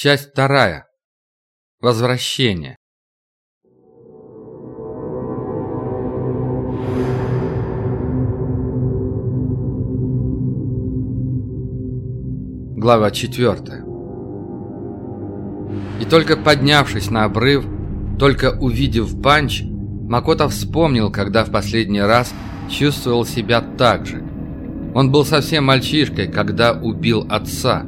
Часть вторая. Возвращение. Глава четвертая. И только поднявшись на обрыв, только увидев панч, Макото вспомнил, когда в последний раз чувствовал себя так же. Он был совсем мальчишкой, когда убил отца.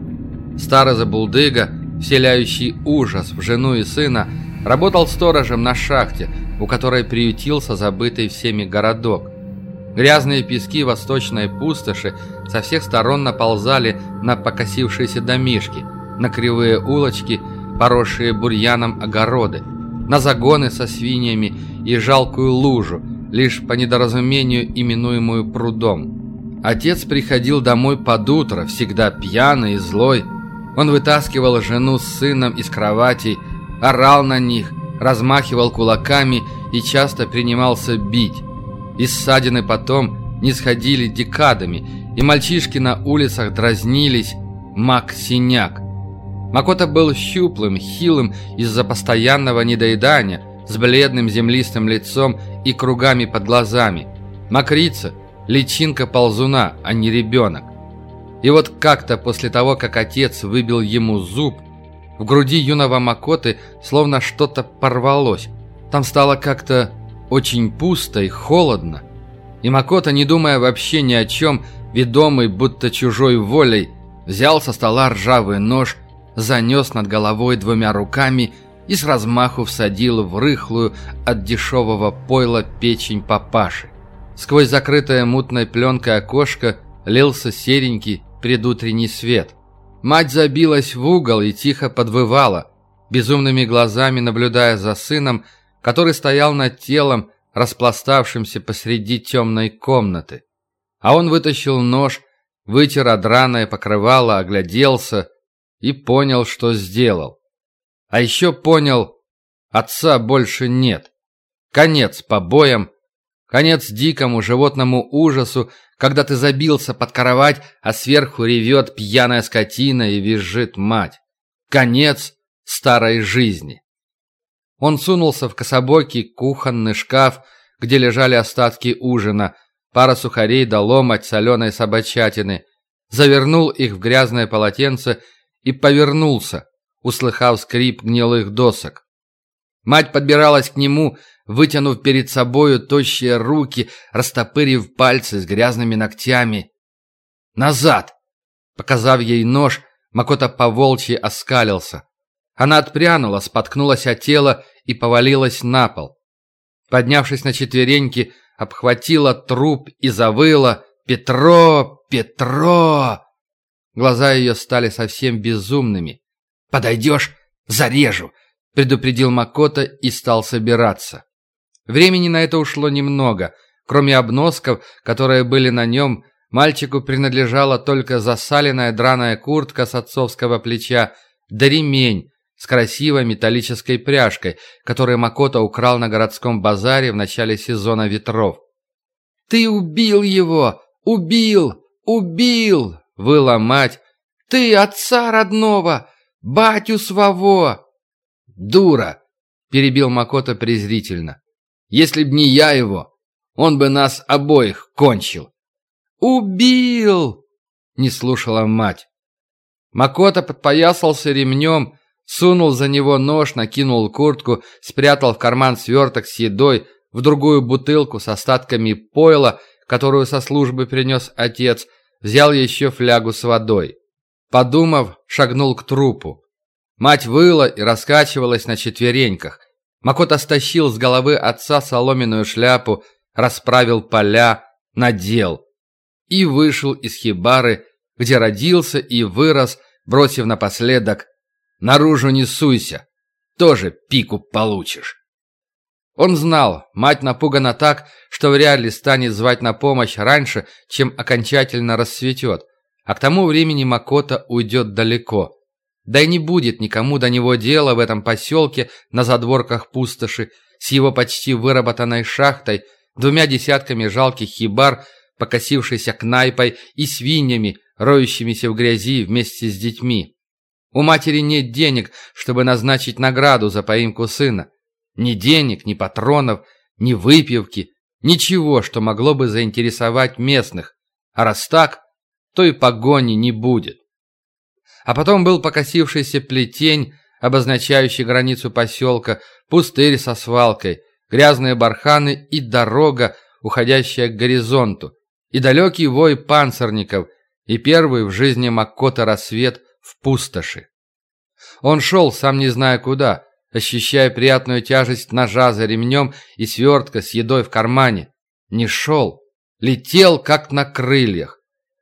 Старый забулдыга, вселяющий ужас в жену и сына, работал сторожем на шахте, у которой приютился забытый всеми городок. Грязные пески восточной пустоши со всех сторон наползали на покосившиеся домишки, на кривые улочки, поросшие бурьяном огороды, на загоны со свиньями и жалкую лужу, лишь по недоразумению именуемую прудом. Отец приходил домой под утро, всегда пьяный и злой. Он вытаскивал жену с сыном из кроватей, орал на них, размахивал кулаками и часто принимался бить. И ссадины потом не сходили декадами, и мальчишки на улицах дразнились «Мак-синяк». Макота был щуплым, хилым из-за постоянного недоедания, с бледным землистым лицом и кругами под глазами. Макрица – личинка ползуна, а не ребенок. И вот как-то после того, как отец выбил ему зуб, в груди юного Макоты словно что-то порвалось. Там стало как-то очень пусто и холодно. И Макота, не думая вообще ни о чем, ведомый будто чужой волей, взял со стола ржавый нож, занес над головой двумя руками и с размаху всадил в рыхлую от дешевого пойла печень папаши. Сквозь закрытое мутной пленкой окошко лился серенький предутренний свет. Мать забилась в угол и тихо подвывала, безумными глазами наблюдая за сыном, который стоял над телом, распластавшимся посреди темной комнаты. А он вытащил нож, вытер одраное покрывало, огляделся и понял, что сделал. А еще понял, отца больше нет. Конец побоям, конец дикому животному ужасу, когда ты забился под кровать, а сверху ревет пьяная скотина и визжит мать. Конец старой жизни. Он сунулся в кособокий кухонный шкаф, где лежали остатки ужина, пара сухарей да ломать соленой собачатины, завернул их в грязное полотенце и повернулся, услыхав скрип гнилых досок. Мать подбиралась к нему, вытянув перед собою тощие руки, растопырив пальцы с грязными ногтями. «Назад!» Показав ей нож, Макота поволчьи оскалился. Она отпрянула, споткнулась от тела и повалилась на пол. Поднявшись на четвереньки, обхватила труп и завыла «Петро! Петро!» Глаза ее стали совсем безумными. «Подойдешь? Зарежу!» — предупредил Макота и стал собираться. Времени на это ушло немного. Кроме обносков, которые были на нем, мальчику принадлежала только засаленная драная куртка с отцовского плеча, да ремень с красивой металлической пряжкой, который Макота украл на городском базаре в начале сезона ветров. «Ты убил его! Убил! Убил!» — выла мать. «Ты отца родного! Батю своего!» «Дура!» — перебил Макота презрительно. «Если б не я его, он бы нас обоих кончил!» «Убил!» — не слушала мать. Макота подпоясался ремнем, сунул за него нож, накинул куртку, спрятал в карман сверток с едой, в другую бутылку с остатками пойла, которую со службы принес отец, взял еще флягу с водой. Подумав, шагнул к трупу. Мать выла и раскачивалась на четвереньках. Макота стащил с головы отца соломенную шляпу, расправил поля, надел. И вышел из хибары, где родился и вырос, бросив напоследок «Наружу не суйся, тоже пику получишь». Он знал, мать напугана так, что вряд ли станет звать на помощь раньше, чем окончательно расцветет, а к тому времени Макота уйдет далеко – да и не будет никому до него дела в этом поселке на задворках пустоши с его почти выработанной шахтой, двумя десятками жалких хибар, покосившейся кнайпой и свиньями, роющимися в грязи вместе с детьми. У матери нет денег, чтобы назначить награду за поимку сына. Ни денег, ни патронов, ни выпивки, ничего, что могло бы заинтересовать местных. А раз так, то и погони не будет. А потом был покосившийся плетень, обозначающий границу поселка, пустырь со свалкой, грязные барханы и дорога, уходящая к горизонту, и далекий вой панцирников, и первый в жизни Маккота рассвет в пустоши. Он шел, сам не зная куда, ощущая приятную тяжесть ножа за ремнем и свертка с едой в кармане. Не шел, летел, как на крыльях.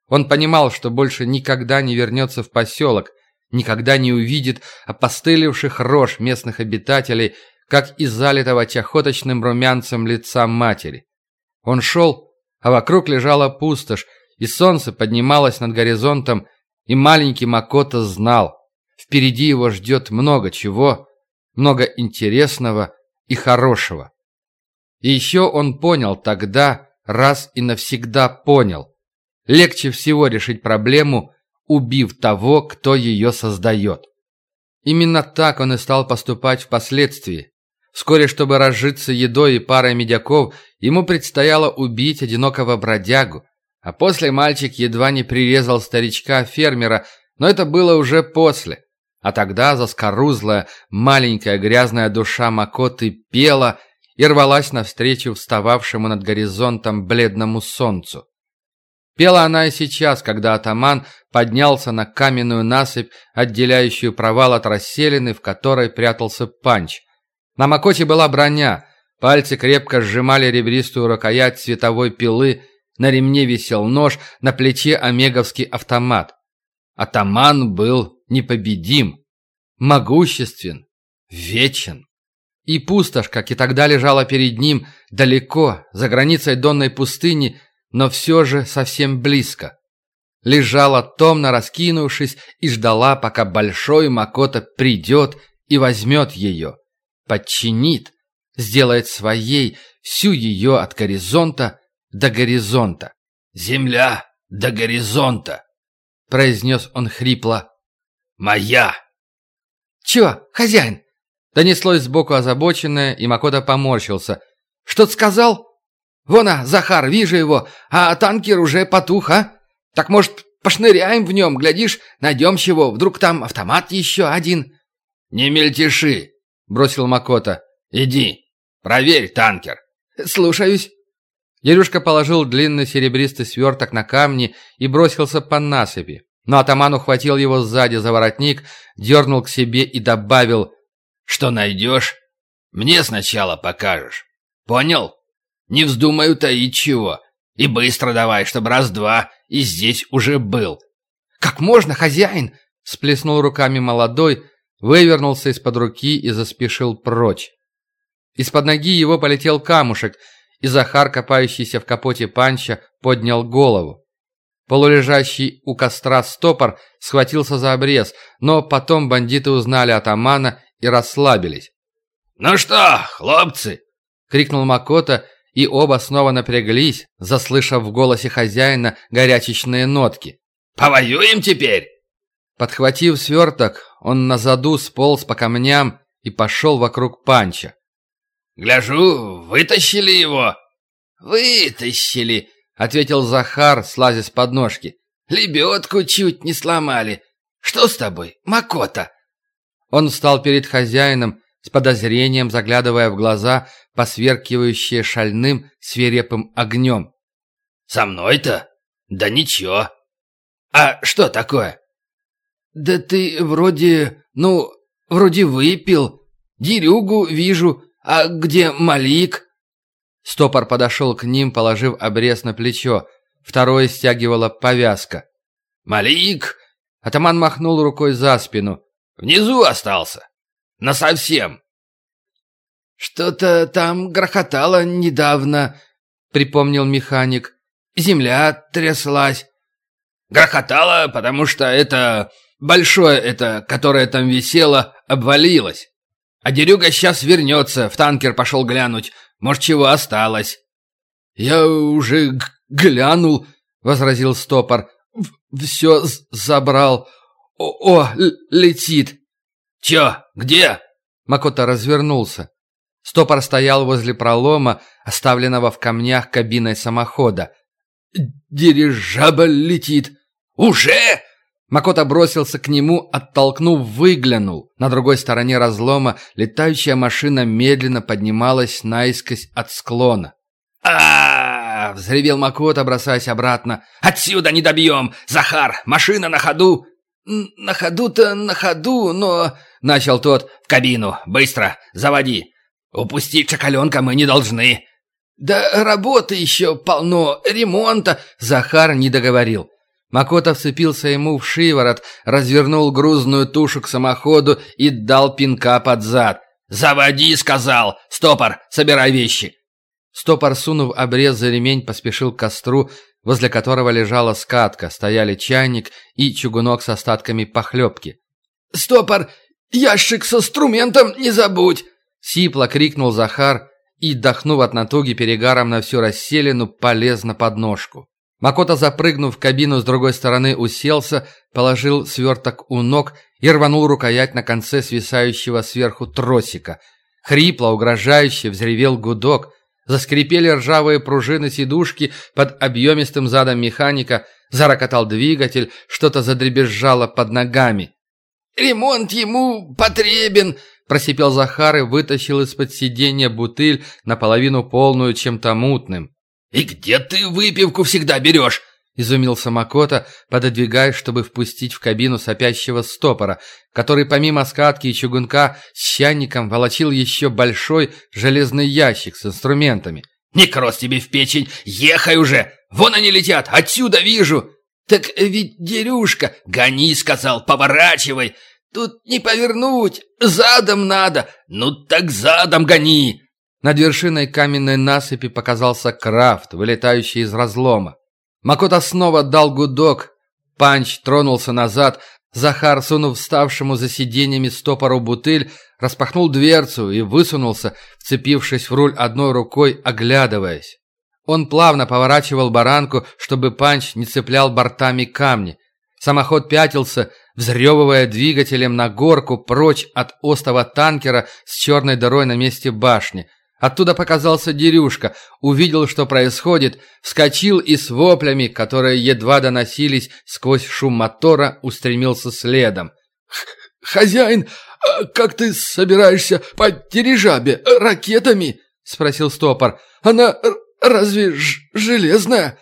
Он понимал, что больше никогда не вернется в поселок, никогда не увидит опостылевших рож местных обитателей, как из залитого чахоточным румянцем лица матери. Он шел, а вокруг лежала пустошь, и солнце поднималось над горизонтом, и маленький Макото знал, впереди его ждет много чего, много интересного и хорошего. И еще он понял тогда, раз и навсегда понял, легче всего решить проблему, убив того, кто ее создает. Именно так он и стал поступать впоследствии. Вскоре, чтобы разжиться едой и парой медяков, ему предстояло убить одинокого бродягу, а после мальчик едва не прирезал старичка-фермера, но это было уже после. А тогда заскорузлая, маленькая грязная душа Макоты пела и рвалась навстречу встававшему над горизонтом бледному солнцу. Пела она и сейчас, когда атаман поднялся на каменную насыпь, отделяющую провал от расселины, в которой прятался панч. На Макоте была броня, пальцы крепко сжимали ребристую рукоять световой пилы, на ремне висел нож, на плече омеговский автомат. Атаман был непобедим, могуществен, вечен. И пустошь, как и тогда лежала перед ним, далеко, за границей Донной пустыни, но все же совсем близко. Лежала томно раскинувшись и ждала, пока большой Макота придет и возьмет ее подчинит, сделает своей всю ее от горизонта до горизонта. «Земля до горизонта!» — произнес он хрипло. «Моя!» «Чё, хозяин?» — донеслось сбоку озабоченное, и Макота поморщился. «Что-то сказал?» «Вон, а, Захар, вижу его, а танкер уже потух, а? Так, может, пошныряем в нем, глядишь, найдем чего, вдруг там автомат еще один?» «Не мельтеши!» бросил Макота. «Иди, проверь танкер». «Слушаюсь». Дерюшка положил длинный серебристый сверток на камни и бросился по насыпи. Но атаман ухватил его сзади за воротник, дернул к себе и добавил «Что найдешь? Мне сначала покажешь. Понял? Не вздумай утаить чего. И быстро давай, чтобы раз-два и здесь уже был». «Как можно, хозяин?» — сплеснул руками молодой, вывернулся из-под руки и заспешил прочь. Из-под ноги его полетел камушек, и Захар, копающийся в капоте панча, поднял голову. Полулежащий у костра стопор схватился за обрез, но потом бандиты узнали атамана и расслабились. «Ну что, хлопцы!» — крикнул Макота, и оба снова напряглись, заслышав в голосе хозяина горячечные нотки. «Повоюем теперь?» Подхватив сверток, он на заду сполз по камням и пошел вокруг панча. «Гляжу, вытащили его!» «Вытащили!» — ответил Захар, слазя с подножки. «Лебедку чуть не сломали. Что с тобой, Макота?» Он встал перед хозяином, с подозрением заглядывая в глаза, посверкивающие шальным, свирепым огнем. «Со мной-то? Да ничего. А что такое?» «Да ты вроде... ну, вроде выпил. Дерюгу вижу. А где Малик?» Стопор подошел к ним, положив обрез на плечо. Второе стягивала повязка. «Малик!» Атаман махнул рукой за спину. «Внизу остался. Насовсем». «Что-то там грохотало недавно», — припомнил механик. «Земля тряслась». «Грохотало, потому что это Большое это, которое там висело, обвалилось. А Дерюга сейчас вернется, в танкер пошел глянуть. Может, чего осталось. «Я уже глянул», — возразил стопор. «Все забрал. О, о летит!» «Чё? Где?» Макота развернулся. Стопор стоял возле пролома, оставленного в камнях кабиной самохода. «Дирижабль летит!» «Уже?» Макота бросился к нему, оттолкнув, выглянул. На другой стороне разлома летающая машина медленно поднималась наискось от склона. а, взревел Макота, бросаясь обратно. «Отсюда не добьем! Захар, машина на ходу!» «На ходу-то на ходу, но...» — начал тот. «В кабину! Быстро! Заводи! Упустить чакаленка мы не должны!» «Да работы еще полно, ремонта!» Захар не договорил. Макота вцепился ему в шиворот, развернул грузную тушу к самоходу и дал пинка под зад. «Заводи!» — сказал. «Стопор, собирай вещи!» Стопор, сунув обрез за ремень, поспешил к костру, возле которого лежала скатка, стояли чайник и чугунок с остатками похлебки. «Стопор, ящик со инструментом не забудь!» Сипло крикнул Захар и, дохнув от натуги перегаром на всю расселину, полез на подножку. Макота, запрыгнув в кабину с другой стороны, уселся, положил сверток у ног и рванул рукоять на конце свисающего сверху тросика. Хрипло, угрожающе взревел гудок. Заскрипели ржавые пружины сидушки под объемистым задом механика, зарокотал двигатель, что-то задребезжало под ногами. «Ремонт ему потребен!» – просипел Захар и вытащил из-под сиденья бутыль, наполовину полную чем-то мутным. «И где ты выпивку всегда берешь?» — изумился Макота, пододвигаясь, чтобы впустить в кабину сопящего стопора, который помимо скатки и чугунка с чайником волочил еще большой железный ящик с инструментами. «Некроз тебе в печень! Ехай уже! Вон они летят! Отсюда вижу!» «Так ведь, Дерюшка, гони, — сказал, — поворачивай! Тут не повернуть! Задом надо! Ну так задом гони!» Над вершиной каменной насыпи показался крафт, вылетающий из разлома. Макота снова дал гудок. Панч тронулся назад. Захар, сунув вставшему за сиденьями стопору бутыль, распахнул дверцу и высунулся, вцепившись в руль одной рукой, оглядываясь. Он плавно поворачивал баранку, чтобы панч не цеплял бортами камни. Самоход пятился, взрёвывая двигателем на горку прочь от остова танкера с черной дырой на месте башни – Оттуда показался Дерюшка, увидел, что происходит, вскочил и с воплями, которые едва доносились сквозь шум мотора, устремился следом. «Хозяин, а как ты собираешься по дирижабе ракетами?» — спросил стопор. «Она разве железная?»